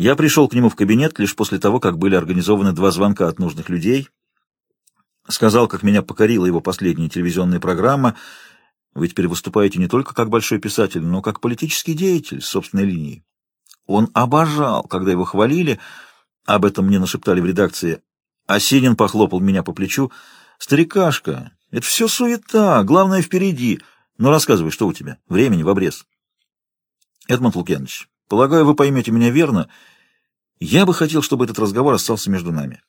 Я пришел к нему в кабинет лишь после того, как были организованы два звонка от нужных людей. Сказал, как меня покорила его последняя телевизионная программа. Вы теперь выступаете не только как большой писатель, но как политический деятель с собственной линией. Он обожал, когда его хвалили, об этом мне нашептали в редакции. Осенин похлопал меня по плечу. «Старикашка, это все суета, главное впереди. Ну, рассказывай, что у тебя? Времени в обрез». «Эдмонд Лукьянович, полагаю, вы поймете меня верно. Я бы хотел, чтобы этот разговор остался между нами.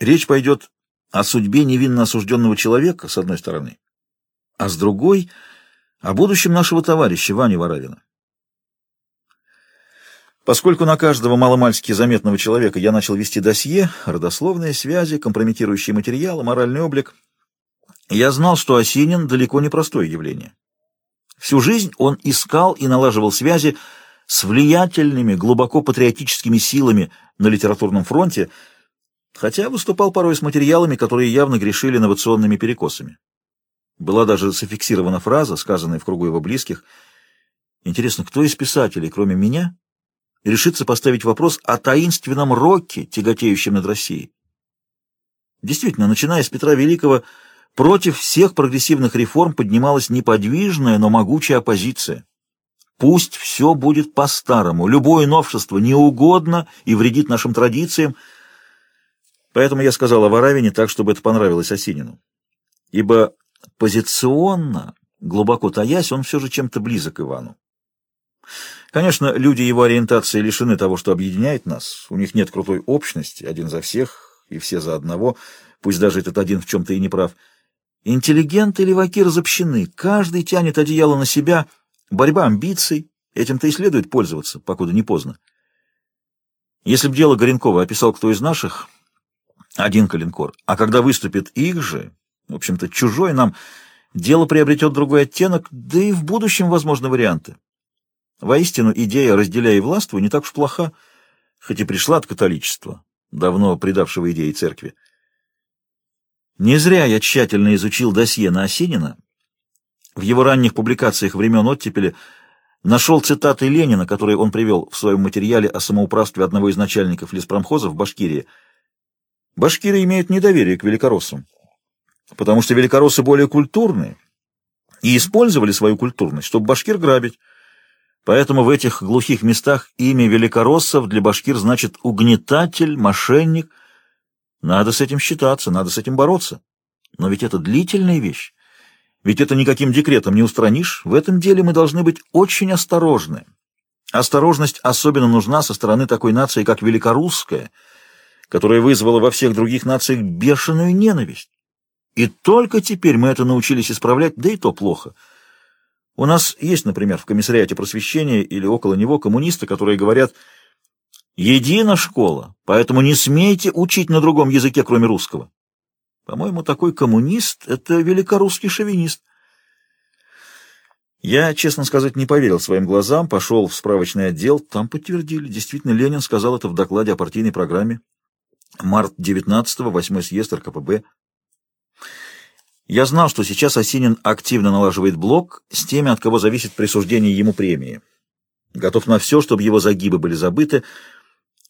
Речь пойдет о судьбе невинно осужденного человека, с одной стороны, а с другой — о будущем нашего товарища Вани Воравина. Поскольку на каждого маломальски заметного человека я начал вести досье, родословные связи, компрометирующие материалы, моральный облик, я знал, что Осинин далеко не простое явление. Всю жизнь он искал и налаживал связи с влиятельными, глубоко патриотическими силами на литературном фронте, хотя выступал порой с материалами, которые явно грешили инновационными перекосами. Была даже зафиксирована фраза, сказанная в кругу его близких. «Интересно, кто из писателей, кроме меня, решится поставить вопрос о таинственном роке, тяготеющем над Россией. Действительно, начиная с Петра Великого, против всех прогрессивных реформ поднималась неподвижная, но могучая оппозиция. Пусть все будет по-старому, любое новшество неугодно и вредит нашим традициям. Поэтому я сказал о Варавине так, чтобы это понравилось Осинину. Ибо позиционно, глубоко таясь, он все же чем-то близок Ивану. Конечно, люди его ориентации лишены того, что объединяет нас. У них нет крутой общности, один за всех и все за одного, пусть даже этот один в чем-то и не прав. Интеллигенты леваки разобщены, каждый тянет одеяло на себя, борьба амбиций, этим-то и следует пользоваться, покуда не поздно. Если б дело Горенкова описал кто из наших, один калинкор, а когда выступит их же, в общем-то, чужой нам, дело приобретет другой оттенок, да и в будущем возможны варианты. Воистину, идея «разделяй и властвуй» не так уж плоха, хоть и пришла от католичества, давно предавшего идеи церкви. Не зря я тщательно изучил досье на Осинина. В его ранних публикациях времен оттепели нашел цитаты Ленина, которые он привел в своем материале о самоуправстве одного из начальников леспромхоза в Башкирии. Башкиры имеют недоверие к великороссам, потому что великороссы более культурные и использовали свою культурность, чтобы башкир грабить. Поэтому в этих глухих местах имя великороссов для башкир значит угнетатель, мошенник. Надо с этим считаться, надо с этим бороться. Но ведь это длительная вещь. Ведь это никаким декретом не устранишь. В этом деле мы должны быть очень осторожны. Осторожность особенно нужна со стороны такой нации, как великорусская, которая вызвала во всех других нациях бешеную ненависть. И только теперь мы это научились исправлять, да и то плохо – у нас есть, например, в комиссариате просвещения или около него коммунисты, которые говорят «Едина школа, поэтому не смейте учить на другом языке, кроме русского». По-моему, такой коммунист — это великорусский шовинист. Я, честно сказать, не поверил своим глазам, пошел в справочный отдел, там подтвердили. Действительно, Ленин сказал это в докладе о партийной программе. Март 19-го, 8 съезд РКПБ. Я знал, что сейчас Осинин активно налаживает блок с теми, от кого зависит присуждение ему премии. Готов на все, чтобы его загибы были забыты,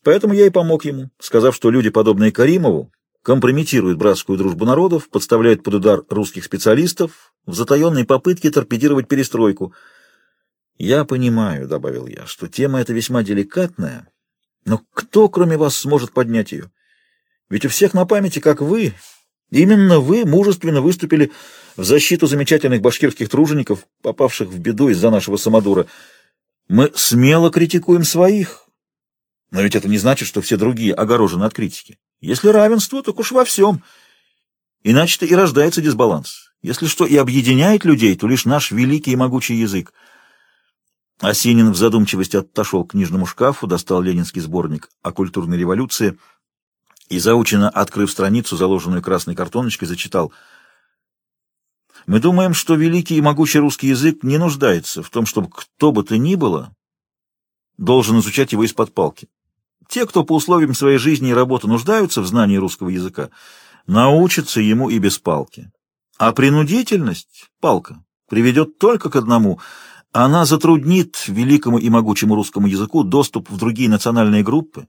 поэтому я и помог ему, сказав, что люди, подобные Каримову, компрометируют братскую дружбу народов, подставляют под удар русских специалистов в затаенной попытке торпедировать перестройку. «Я понимаю», — добавил я, — «что тема эта весьма деликатная, но кто, кроме вас, сможет поднять ее? Ведь у всех на памяти, как вы, Именно вы мужественно выступили в защиту замечательных башкирских тружеников, попавших в беду из-за нашего самодура. Мы смело критикуем своих, но ведь это не значит, что все другие огорожены от критики. Если равенство, так уж во всем. Иначе-то и рождается дисбаланс. Если что и объединяет людей, то лишь наш великий и могучий язык. Осинин в задумчивости отошел к книжному шкафу, достал ленинский сборник о культурной революции — и, заученно открыв страницу, заложенную красной картоночкой, зачитал «Мы думаем, что великий и могучий русский язык не нуждается в том, чтобы кто бы то ни было должен изучать его из-под палки. Те, кто по условиям своей жизни и работы нуждаются в знании русского языка, научатся ему и без палки. А принудительность, палка, приведет только к одному — Она затруднит великому и могучему русскому языку доступ в другие национальные группы,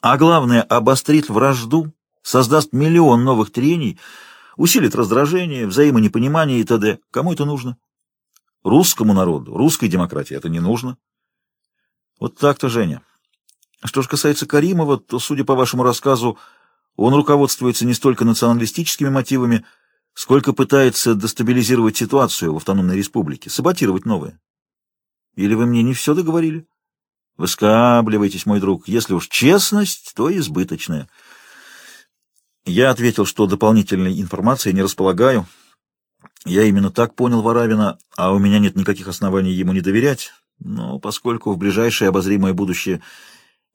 а главное, обострит вражду, создаст миллион новых трений, усилит раздражение, взаимонепонимание и т.д. Кому это нужно? Русскому народу, русской демократии это не нужно. Вот так-то, Женя. Что же касается Каримова, то, судя по вашему рассказу, он руководствуется не столько националистическими мотивами, сколько пытается дестабилизировать ситуацию в автономной республике, саботировать новое. Или вы мне не все договорили? Выскабливайтесь, мой друг. Если уж честность, то избыточная. Я ответил, что дополнительной информации не располагаю. Я именно так понял Варавина, а у меня нет никаких оснований ему не доверять. Но поскольку в ближайшее обозримое будущее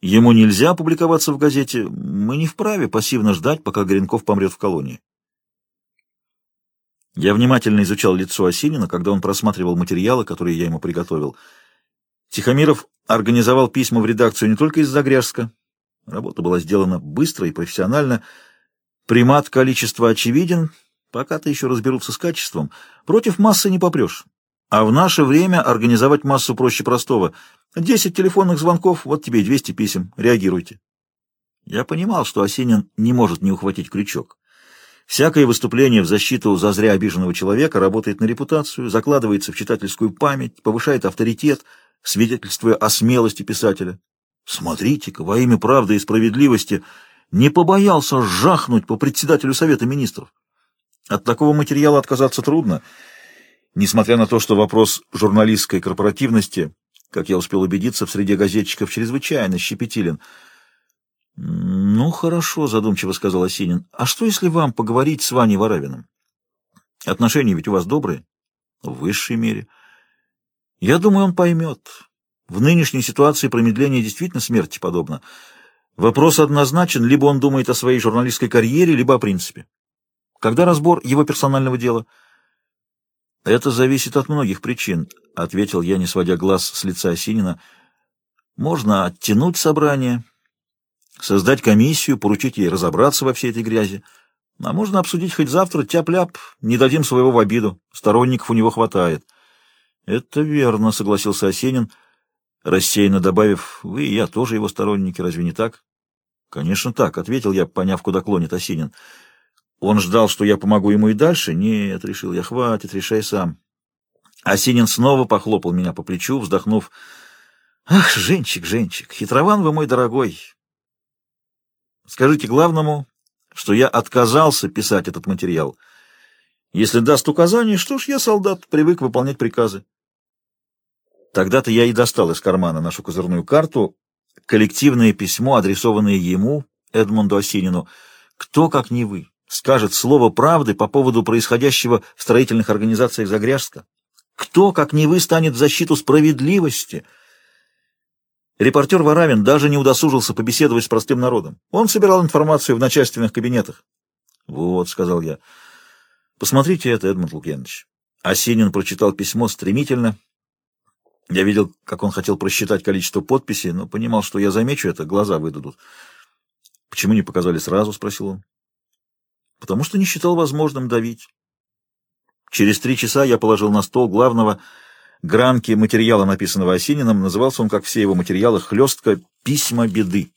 ему нельзя публиковаться в газете, мы не вправе пассивно ждать, пока Горенков помрет в колонии. Я внимательно изучал лицо Осинина, когда он просматривал материалы, которые я ему приготовил. Тихомиров организовал письма в редакцию не только из Загряжска. Работа была сделана быстро и профессионально. Примат количества очевиден, пока-то еще разберутся с качеством. Против массы не попрешь. А в наше время организовать массу проще простого. Десять телефонных звонков, вот тебе и двести писем. Реагируйте. Я понимал, что Осинин не может не ухватить крючок. Всякое выступление в защиту зазря обиженного человека работает на репутацию, закладывается в читательскую память, повышает авторитет, свидетельствуя о смелости писателя. Смотрите-ка, во имя правды и справедливости не побоялся жахнуть по председателю Совета Министров. От такого материала отказаться трудно, несмотря на то, что вопрос журналистской корпоративности, как я успел убедиться, в среде газетчиков чрезвычайно щепетилен – «Ну, хорошо», — задумчиво сказал Осинин. «А что, если вам поговорить с Ваней Воравиным? Отношения ведь у вас добрые?» «В высшей мере». «Я думаю, он поймет. В нынешней ситуации промедление действительно смерти подобно. Вопрос однозначен, либо он думает о своей журналистской карьере, либо о принципе. Когда разбор его персонального дела?» «Это зависит от многих причин», — ответил я, не сводя глаз с лица Осинина. «Можно оттянуть собрание» создать комиссию, поручить ей разобраться во всей этой грязи. А можно обсудить хоть завтра тяп-ляп, не дадим своего в обиду, сторонников у него хватает. — Это верно, — согласился Осенин, рассеянно добавив, — вы и я тоже его сторонники, разве не так? — Конечно так, — ответил я, поняв, куда клонит Осенин. Он ждал, что я помогу ему и дальше? Нет, — решил я, — хватит, решай сам. Осенин снова похлопал меня по плечу, вздохнув, — Ах, Женчик, Женчик, хитрован вы мой дорогой, Скажите главному, что я отказался писать этот материал. Если даст указание, что ж, я солдат, привык выполнять приказы. Тогда-то я и достал из кармана нашу козырную карту, коллективное письмо, адресованное ему, Эдмунду Осинину. Кто, как не вы, скажет слово правды по поводу происходящего в строительных организациях Загряжска? Кто, как не вы, станет в защиту справедливости — Репортер Варавин даже не удосужился побеседовать с простым народом. Он собирал информацию в начальственных кабинетах. «Вот», — сказал я, — «посмотрите это, Эдмунд Лукьянович». Осенин прочитал письмо стремительно. Я видел, как он хотел просчитать количество подписей, но понимал, что я замечу это, глаза выдадут. «Почему не показали сразу?» — спросил он. «Потому что не считал возможным давить». Через три часа я положил на стол главного — гранки материала, написанного Осининым, назывался он, как все его материалы, хлестко «Письма беды».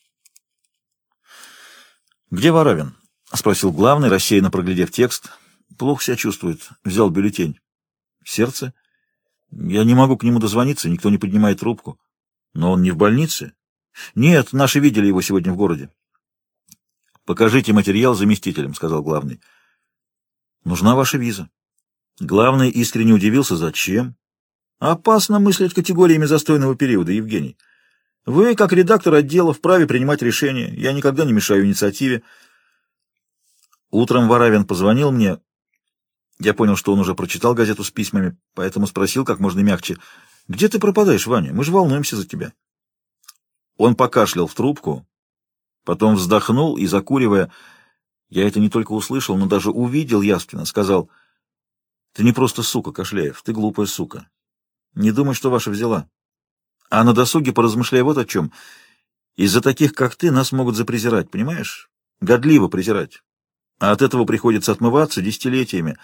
«Где Воровин?» — спросил главный, рассеянно проглядев текст. «Плохо себя чувствует. Взял бюллетень». «Сердце?» «Я не могу к нему дозвониться, никто не поднимает трубку». «Но он не в больнице?» «Нет, наши видели его сегодня в городе». «Покажите материал заместителям», — сказал главный. «Нужна ваша виза». Главный искренне удивился. «Зачем?» Опасно мыслить категориями застойного периода, Евгений. Вы, как редактор отдела, вправе принимать решения. Я никогда не мешаю инициативе. Утром Варавин позвонил мне. Я понял, что он уже прочитал газету с письмами, поэтому спросил как можно мягче. «Где ты пропадаешь, Ваня? Мы же волнуемся за тебя». Он покашлял в трубку, потом вздохнул и, закуривая, я это не только услышал, но даже увидел ясно, сказал, «Ты не просто сука, Кошляев, ты глупая сука. Не думай, что ваша взяла. А на досуге поразмышляй вот о чем. Из-за таких, как ты, нас могут запрезирать, понимаешь? Годливо презирать. А от этого приходится отмываться десятилетиями.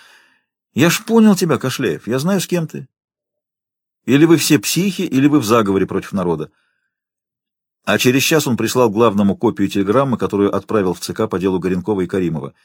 Я ж понял тебя, Кошляев, я знаю, с кем ты. Или вы все психи, или вы в заговоре против народа. А через час он прислал главному копию телеграммы, которую отправил в ЦК по делу Горенкова и Каримова —